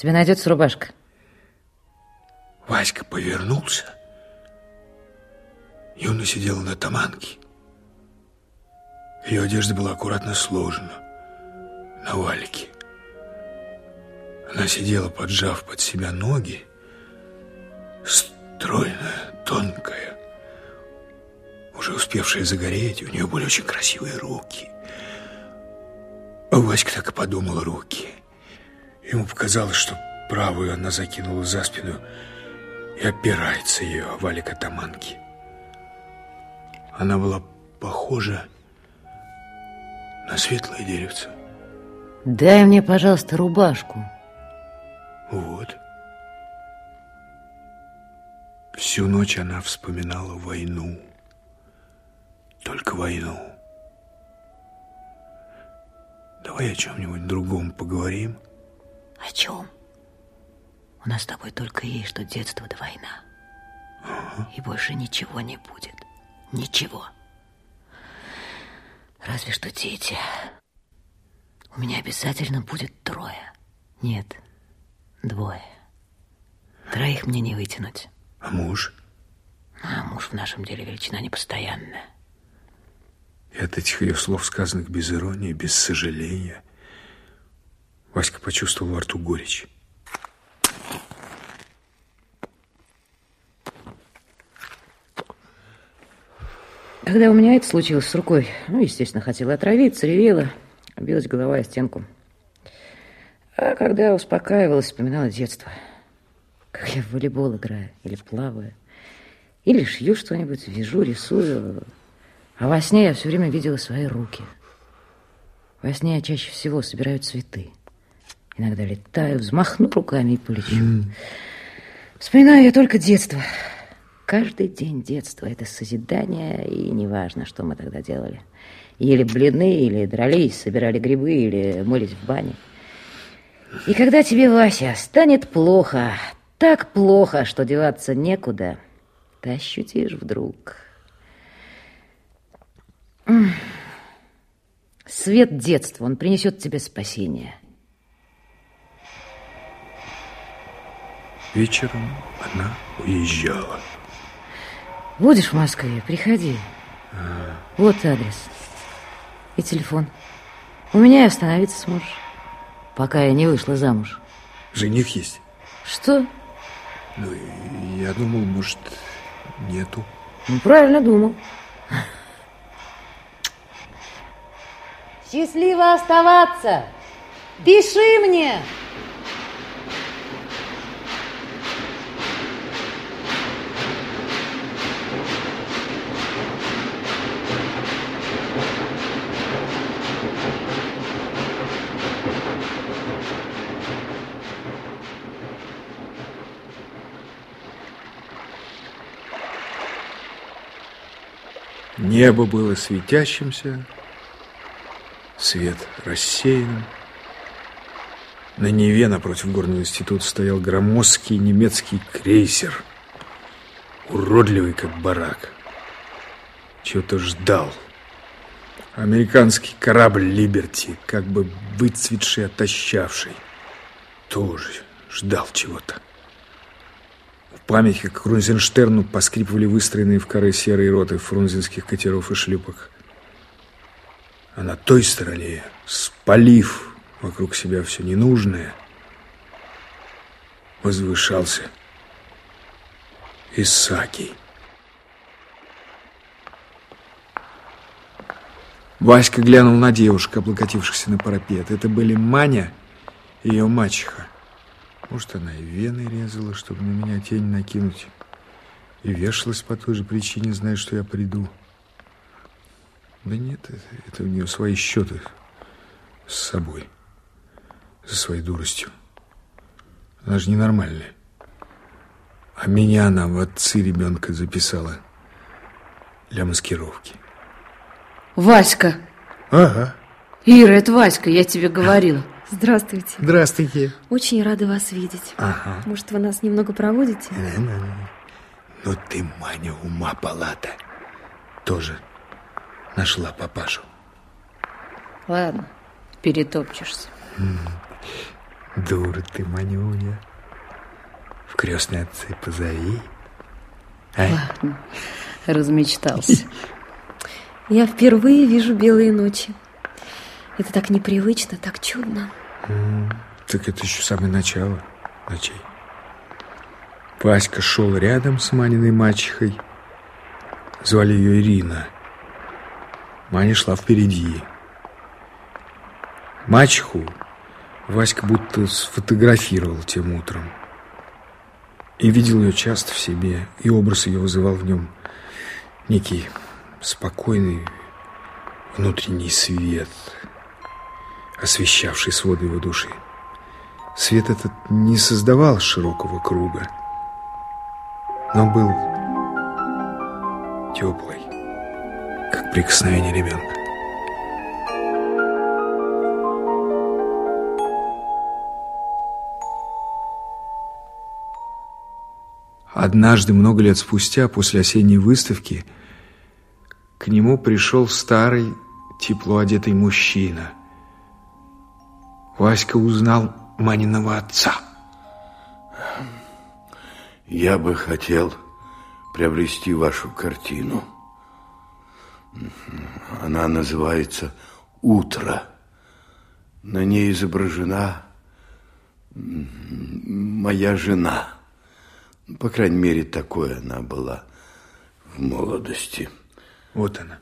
Тебе найдется рубашка. Васька повернулся, и он сидел на таманке. Ее одежда была аккуратно сложена на валике. Она сидела, поджав под себя ноги, стройная, тонкая, уже успевшая загореть, у нее были очень красивые руки. А Васька так и подумал руки. Ему показалось, что правую она закинула за спину и опирается ее о валик атаманки. Она была похожа на светлое деревце. Дай мне, пожалуйста, рубашку. Вот. Всю ночь она вспоминала войну. Только войну. Давай о чем-нибудь другом поговорим. О чем? У нас с тобой только есть что детство да война. Ага. И больше ничего не будет. Ничего. Разве что дети. У меня обязательно будет трое. Нет, двое. Троих мне не вытянуть. А муж? А муж в нашем деле величина непостоянная. И от этих ее слов, сказанных без иронии, без сожаления, Васька почувствовал во рту горечь. Когда у меня это случилось с рукой, ну, естественно, хотела отравиться, ревела, билась голова о стенку. А когда успокаивалась, вспоминала детство. Как я в волейбол играю или плаваю. Или шью что-нибудь, вяжу, рисую. А во сне я все время видела свои руки. Во сне я чаще всего собираю цветы. Иногда летаю, взмахну руками и полечу. Mm. Вспоминаю я только детство. Каждый день детства – это созидание, и неважно, что мы тогда делали. Ели блины, или дрались, собирали грибы, или мылись в бане. И когда тебе, Вася, станет плохо, так плохо, что деваться некуда, ты ощутишь вдруг. Свет детства, он принесет тебе спасение. Вечером она уезжала. Будешь в Москве, приходи. А... Вот адрес. И телефон. У меня и остановиться сможешь, пока я не вышла замуж. Жених есть? Что? Ну, я думал, может, нету. Ну, правильно думал. Счастливо оставаться! Пиши мне! Небо было светящимся, свет рассеянным. На Неве напротив горного института стоял громоздкий немецкий крейсер, уродливый, как барак. Чего-то ждал. Американский корабль «Либерти», как бы выцветший, отощавший, тоже ждал чего-то память, как Крузенштерну поскрипывали выстроенные в коры серые роты фрунзенских катеров и шлюпок. А на той стороне, спалив вокруг себя все ненужное, возвышался Исаки. Васька глянул на девушек, облокотившихся на парапет. Это были Маня и ее мачеха. Может, она и вены резала, чтобы на меня тень накинуть. И вешалась по той же причине, зная, что я приду. Да нет, это, это у нее свои счеты с собой. За своей дуростью. Она же ненормальная. А меня она в отцы ребенка записала для маскировки. Васька. Ага. Ира, это Васька, я тебе говорила. Здравствуйте. Здравствуйте. Очень рада вас видеть. Ага. Может, вы нас немного проводите? Ну ты, Маня, ума палата. Тоже нашла папашу. Ладно, перетопчешься. Дура ты, Манюня. В крестные отцы позови. А? Ладно, размечтался. Я впервые вижу белые ночи. Это так непривычно, так чудно. Так это еще самое начало ночей. Васька шел рядом с Маниной мачехой. Звали ее Ирина. Маня шла впереди. Мачеху Васька будто сфотографировал тем утром. И видел ее часто в себе, и образ ее вызывал в нем некий спокойный внутренний свет, освещавший своды его души. Свет этот не создавал широкого круга, но был теплый, как прикосновение ребенка. Однажды, много лет спустя, после осенней выставки, к нему пришел старый, тепло одетый мужчина. Васька узнал Маниного отца. Я бы хотел приобрести вашу картину. Она называется «Утро». На ней изображена моя жена. По крайней мере, такой она была в молодости. Вот она.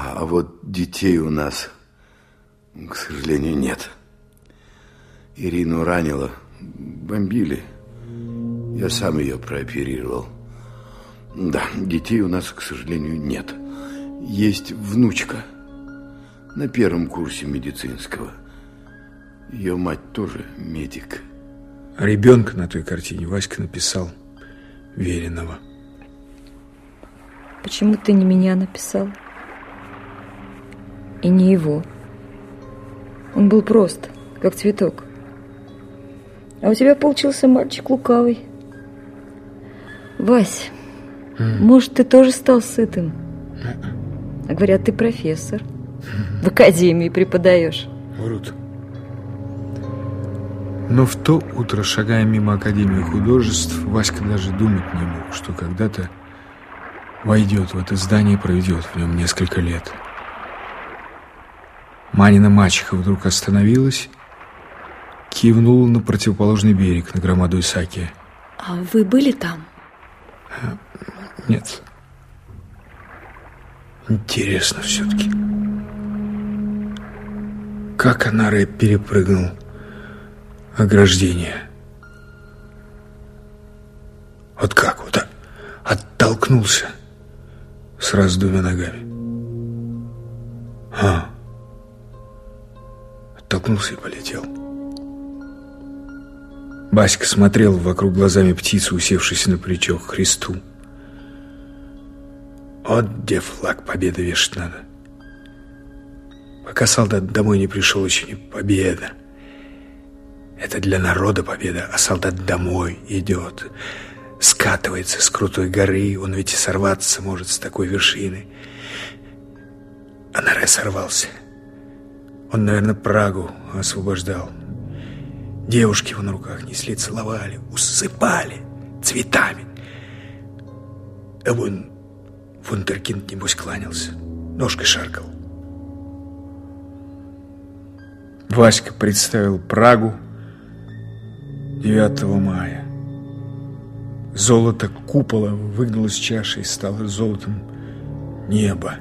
А вот детей у нас, к сожалению, нет. Ирину ранило, бомбили. Я сам ее прооперировал. Да, детей у нас, к сожалению, нет. Есть внучка – на первом курсе медицинского. Ее мать тоже медик. А ребенка на той картине Васька написал Веренова. Почему ты не меня написал? И не его. Он был прост, как цветок. А у тебя получился мальчик лукавый. Вась, mm. может, ты тоже стал сытым? А говорят, ты профессор. В академии преподаешь. Врут. Но в то утро, шагая мимо Академии художеств, Васька даже думать не мог, что когда-то войдет в это здание и проведет в нем несколько лет. Манина мачеха вдруг остановилась, кивнула на противоположный берег, на громаду Исаки. А вы были там? Нет. Интересно все-таки. Как Анаре перепрыгнул ограждение? Вот как вот, а? оттолкнулся сразу двумя ногами. А, оттолкнулся и полетел. Баська смотрел вокруг глазами птицы, усевшейся на плечо к Христу. Вот где флаг победы вешать надо. Пока солдат домой не пришел, еще не победа. Это для народа победа, а солдат домой идет. Скатывается с крутой горы, он ведь и сорваться может с такой вершины. А Наре сорвался. Он, наверное, Прагу освобождал. Девушки его на руках несли, целовали, усыпали цветами. А вон вундеркинд, небось, кланялся, ножкой шаркал. Васька представил Прагу 9 мая. Золото купола выгнулось чашей и стало золотом небо.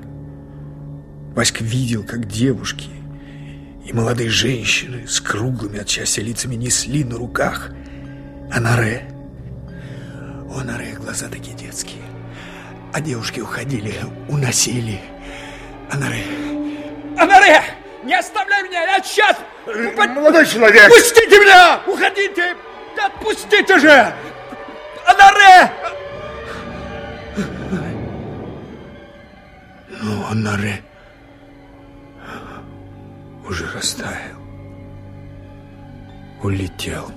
Васька видел, как девушки и молодые женщины с круглыми от счастья лицами несли на руках Анаре. У Анаре глаза такие детские. А девушки уходили, уносили. Анаре. Анаре! Не оставляй меня, я сейчас... Молодой человек! Пустите меня! Уходите! Да отпустите же! Анаре! Ну, Анаре уже растаял. Улетел,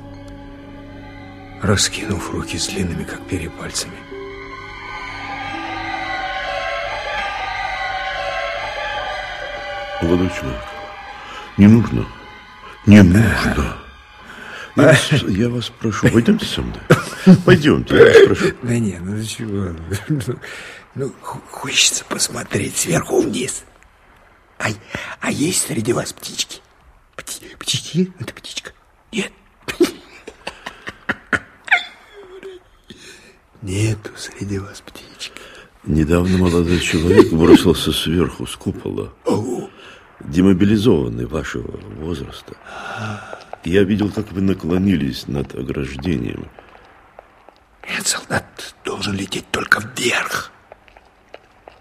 раскинув руки с длинными, как перья, пальцами. Молодой человек, не нужно. Не нужно. Я вас, я вас прошу, пойдемте со мной. Пойдемте, я вас прошу. Да не, ну чего? Ну, ну, хочется посмотреть сверху вниз. А, а есть среди вас птички? Пти, птички? Это птичка? Нет. Нету среди вас птички. Недавно молодой человек бросился сверху с купола. Демобилизованный вашего возраста. Я видел, как вы наклонились над ограждением. Нет, солдат должен лететь только вверх.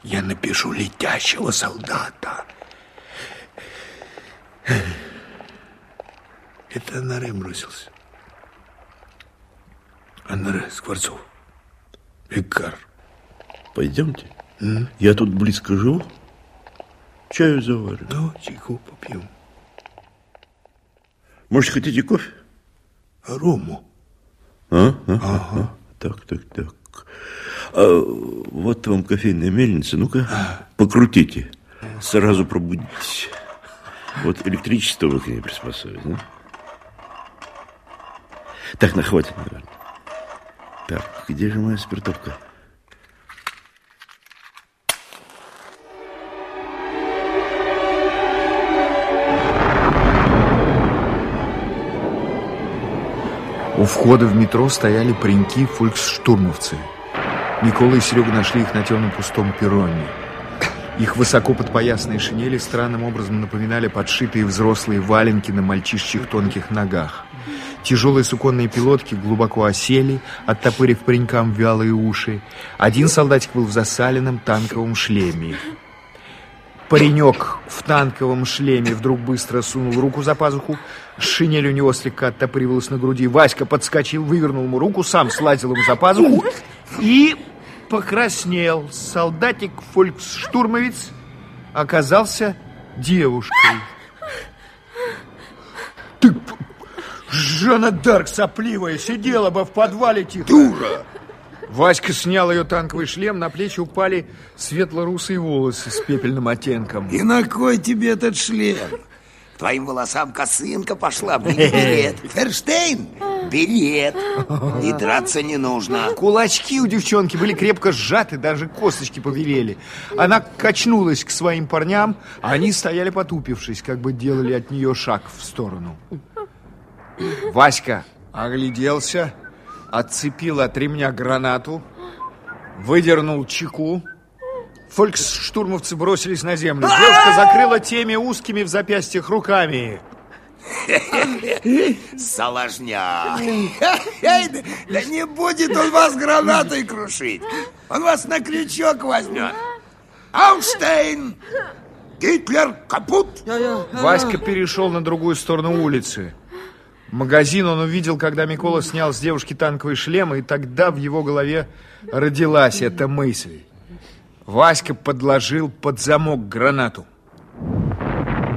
Я напишу летящего солдата. Это Анаре бросился. Анаре, Скворцов. Икар. Пойдемте. Я тут близко живу. Чаю заварю. Ну, чайку попьем. Может, хотите кофе? Рому. А? А? Ага. Так, так, так. А, вот вам кофейная мельница. Ну-ка, покрутите. Сразу пробудитесь. Вот электричество вы к ней приспособить, да? Так, на хватит, наверное. Так, где же моя спиртовка? У входа в метро стояли пареньки-фольксштурмовцы. Микола и Серега нашли их на темном пустом перроне. Их высоко подпоясные шинели странным образом напоминали подшитые взрослые валенки на мальчишечьих тонких ногах. Тяжелые суконные пилотки глубоко осели, оттопырив паренькам вялые уши. Один солдатик был в засаленном танковом шлеме. Паренек в танковом шлеме вдруг быстро сунул руку за пазуху. Шинель у него слегка оттопыривалась на груди. Васька подскочил, вывернул ему руку, сам слазил ему за пазуху и покраснел. Солдатик-фольксштурмовец оказался девушкой. Ты, Жанна Дарк сопливая, сидела бы в подвале тихо. Дура! Васька снял ее танковый шлем, на плечи упали светло-русые волосы с пепельным оттенком. И на кой тебе этот шлем? Твоим волосам косынка пошла, бери билет. Ферштейн, билет. И драться не нужно. Кулачки у девчонки были крепко сжаты, даже косточки побелели. Она качнулась к своим парням, а они стояли потупившись, как бы делали от нее шаг в сторону. Васька огляделся, отцепил от ремня гранату, выдернул чеку. Фольксштурмовцы бросились на землю. Девушка закрыла теми узкими в запястьях руками. Соложня. Да не будет он вас гранатой крушить. Он вас на крючок возьмет. Аунштейн! Гитлер капут! Васька перешел на другую сторону улицы. Магазин он увидел, когда Микола снял с девушки танковый шлем, и тогда в его голове родилась эта мысль. Васька подложил под замок гранату.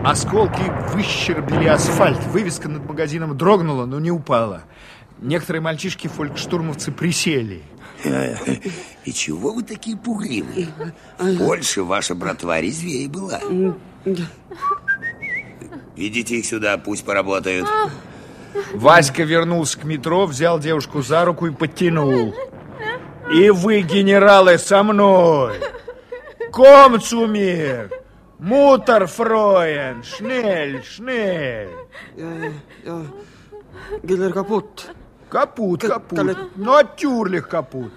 Осколки выщербили асфальт. Вывеска над магазином дрогнула, но не упала. Некоторые мальчишки-фолькштурмовцы присели. И чего вы такие пугливые? В Польше ваша братва резвее была. Ведите их сюда, пусть поработают. Васька вернулся к метро, взял девушку за руку и подтянул. И вы, генералы, со мной! Комцумир! Мутерфроен! Шнель, шнель! Гитлер капут. Капут, капут. Натюрлих капут.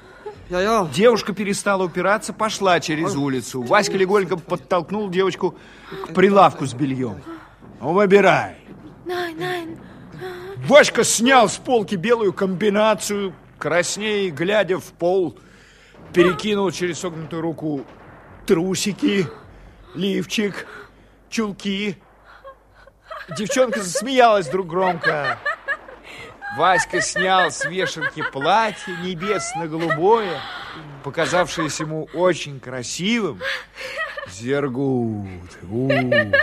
Я, я. Девушка перестала упираться, пошла через улицу. Васька легонько подтолкнул девочку к прилавку с бельем. Ну, выбирай. Васька снял с полки белую комбинацию, краснее, глядя в пол, перекинул через согнутую руку трусики, лифчик, чулки. Девчонка засмеялась вдруг громко. Васька снял с вешалки платье небесно-голубое, показавшееся ему очень красивым. Зергут, у,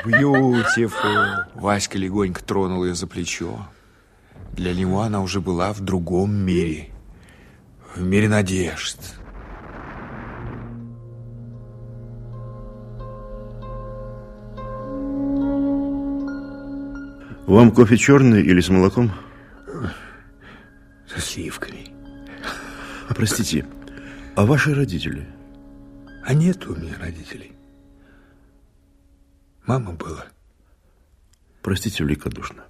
бьютифул. Васька легонько тронул ее за плечо. Для него она уже была в другом мире. В мире надежд. Вам кофе черный или с молоком? Со сливками. Простите, а ваши родители? А нет у меня родителей. Мама была. Простите великодушно.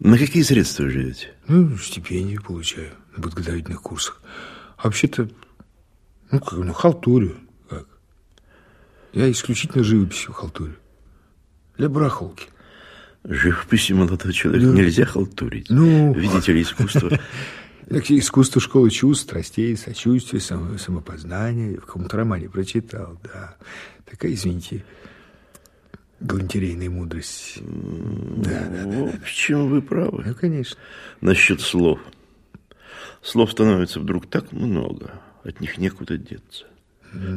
На какие средства живете? Ну, стипендию получаю на подготовительных курсах. А вообще-то, ну, как, ну, халтурю. Как? Я исключительно живописью халтурю. Для барахолки. Живописью молодого человека Да. нельзя халтурить. Ну. Видите ли, искусство... Искусство школы чувств, страстей, сочувствия, само- самопознания. В каком-то романе прочитал, да. Такая, извините, галантерейная мудрость. Да, да, да. Ну, в чем вы правы. Ну, конечно. Насчет слов. Слов становится вдруг так много, от них некуда деться.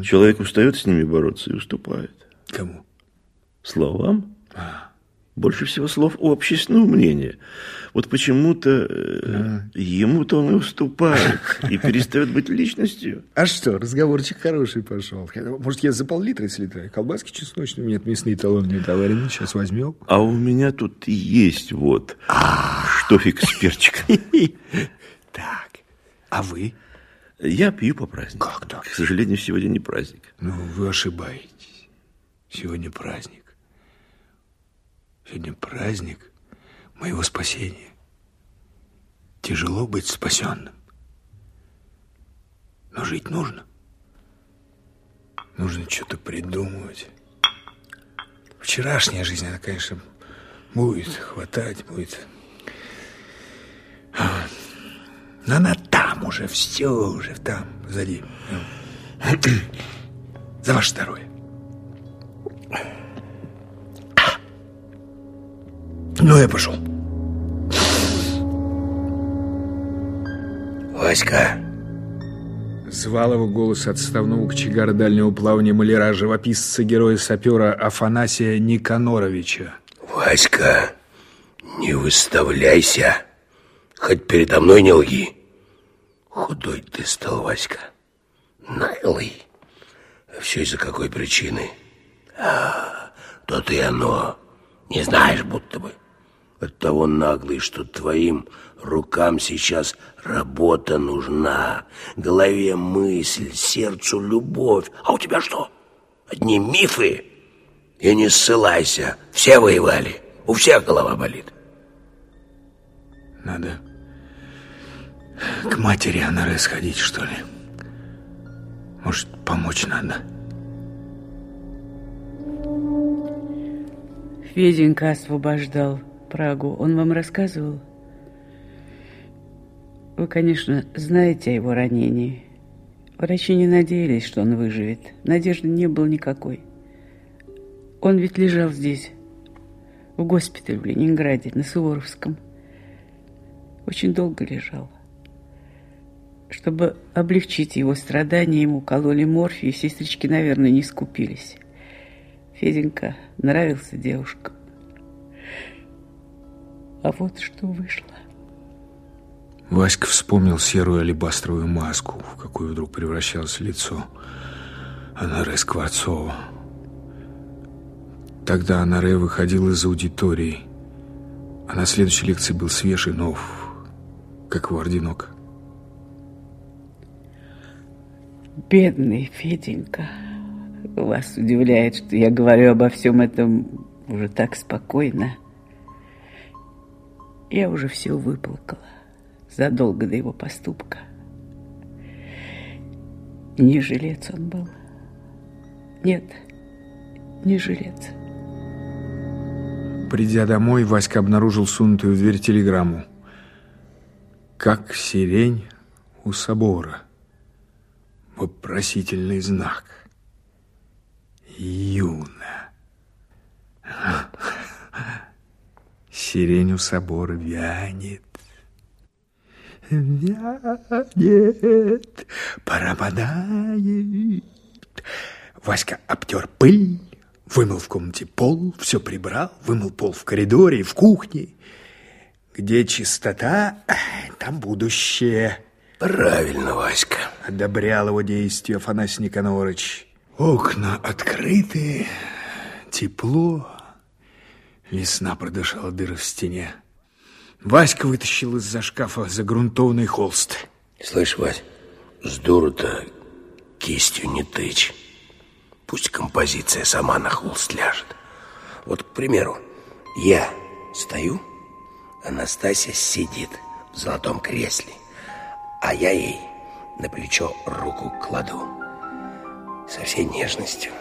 Человек устает с ними бороться и уступает. Кому? Словам? Больше всего слов у общественного мнения. Вот почему-то э, ему-то он и уступает, и перестает быть личностью. А что, разговорчик хороший пошел. Может, я за пол-литра, если литра? Колбаски чесночные, нет, мясные талоны не товарены, сейчас возьмем. А у меня тут и есть вот штофик с перчиком. Так, а вы? Я пью по празднику. Как так? К сожалению, сегодня не праздник. Ну, вы ошибаетесь. Сегодня праздник. Сегодня праздник моего спасения. Тяжело быть спасенным. Но жить нужно. Нужно что-то придумывать. Вчерашняя жизнь, она, конечно, будет хватать, будет. Но она там уже, все уже там, позади. За ваше здоровье. Ну, я пошел. Васька, Звал его голос отставного кочегара дальнего плавания маляра, живописца героя-сапера Афанасия Никаноровича. Васька, не выставляйся. Хоть передо мной не лги. Худой ты стал, Васька. Наглый. А все из-за какой причины? А, то-то и оно. Не знаешь, будто бы. От того наглый, что твоим рукам сейчас работа нужна. Голове мысль, сердцу любовь. А у тебя что? Одни мифы? И не ссылайся. Все воевали. У всех голова болит. Надо к матери Анаре сходить, что ли. Может, помочь надо. Феденька освобождал Прагу. Он вам рассказывал? Вы, конечно, знаете о его ранении. Врачи не надеялись, что он выживет. Надежды не было никакой. Он ведь лежал здесь, в госпитале в Ленинграде, на Суворовском. Очень долго лежал. Чтобы облегчить его страдания, ему кололи морфий, и сестрички, наверное, не скупились. Феденька нравился девушкам. А вот что вышло. Васька вспомнил серую алебастровую маску, в какую вдруг превращалось лицо Анаре Скворцова. Тогда Анаре выходил из аудитории, а на следующей лекции был свеж и нов, как его орденок. Бедный Феденька. Вас удивляет, что я говорю обо всем этом уже так спокойно. Я уже все выплакала задолго до его поступка. Не жилец он был. Нет, не жилец. Придя домой, Васька обнаружил сунутую в дверь телеграмму. Как сирень у собора. Вопросительный знак. Юна. Сирень у собора вянет. Вянет, пропадает. Васька обтер пыль, вымыл в комнате пол, все прибрал, вымыл пол в коридоре и в кухне. Где чистота, там будущее. Правильно, Васька. Одобрял его действия Афанасий Никонорович. Окна открыты, тепло, Весна продышала дыры в стене. Васька вытащил из-за шкафа загрунтованный холст. Слышь, Вась, с дуру-то кистью не тычь. Пусть композиция сама на холст ляжет. Вот, к примеру, я стою, Анастасия сидит в золотом кресле, а я ей на плечо руку кладу со всей нежностью.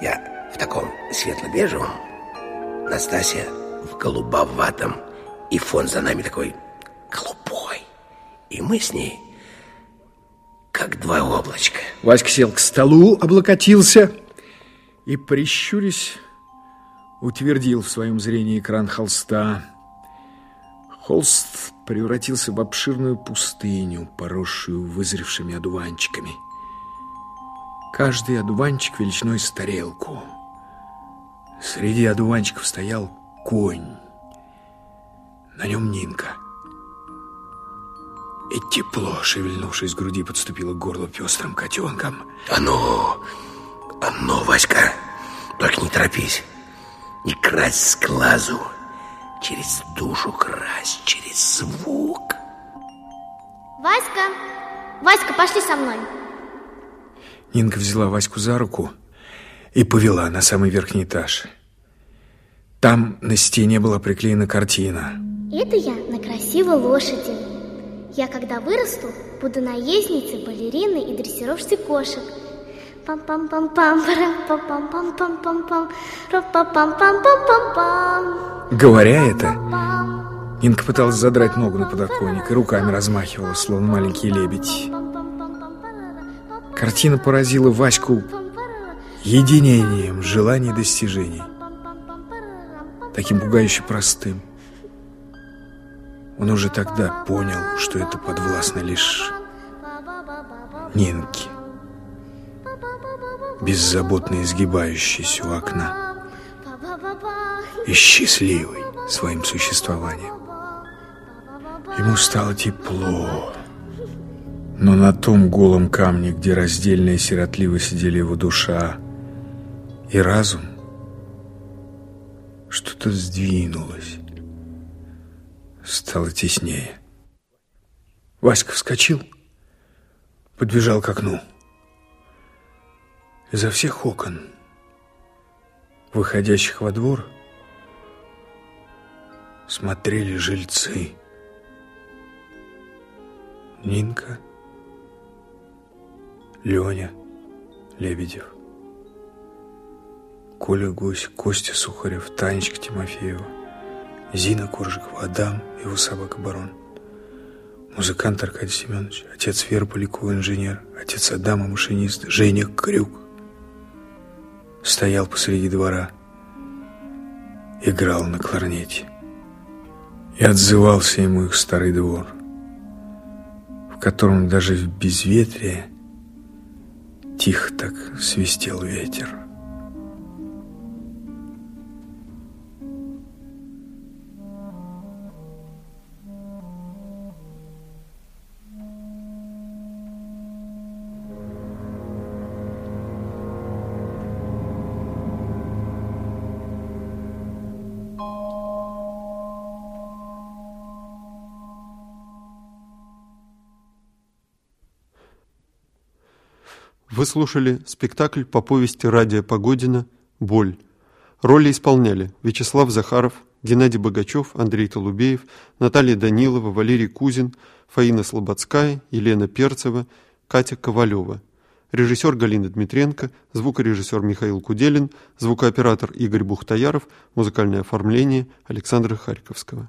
Я в таком светло-бежевом, Настасья в голубоватом, и фон за нами такой голубой. И мы с ней как два облачка. Васька сел к столу, облокотился и, прищурясь, утвердил в своем зрении экран холста. Холст превратился в обширную пустыню, поросшую вызревшими одуванчиками. Каждый одуванчик величиной с тарелку. Среди одуванчиков стоял конь. На нем Нинка. И тепло, шевельнувшись в груди, подступило к горлу пестрым котенком. А ну, а ну, Васька, только не торопись. Не красть с глазу. Через душу крась, через звук. Васька, Васька, пошли со мной. Нинка взяла Ваську за руку и повела на самый верхний этаж. Там на стене была приклеена картина. Это я на красивой лошади. Я, когда вырасту, буду наездницей, балериной и дрессировщицей кошек. Пам-пам-пам-пам, пам-пам-пам-пам-пам-пам, пам-пам-пам-пам-пам-пам. Говоря это, Нинка пыталась задрать ногу на подоконник и руками размахивала, словно маленький лебедь. Картина поразила Ваську единением желаний и достижений. Таким пугающе простым. Он уже тогда понял, что это подвластно лишь Нинке, беззаботно изгибающейся у окна и счастливой своим существованием. Ему стало тепло, но на том голом камне, где раздельно и сиротливо сидели его душа и разум, что-то сдвинулось, стало теснее. Васька вскочил, подбежал к окну. Изо всех окон, выходящих во двор, смотрели жильцы. Нинка, Леня, Лебедев, Коля Гусь, Костя Сухарев, Танечка Тимофеева, Зина Коржикова, Адам, его собака Барон, музыкант Аркадий Семенович, отец Вера Полякова, инженер, отец Адама, машинист, Женя Крюк, стоял посреди двора, играл на кларнете. И отзывался ему их старый двор, в котором даже в безветрие тихо так свистел ветер. Вы слушали спектакль по повести Радия Погодина «Боль». Роли исполняли Вячеслав Захаров, Геннадий Богачев, Андрей Толубеев, Наталья Данилова, Валерий Кузин, Фаина Слободская, Елена Перцева, Катя Ковалева. Режиссер Галина Дмитренко, звукорежиссер Михаил Куделин, звукооператор Игорь Бухтаяров, музыкальное оформление Александра Харьковского.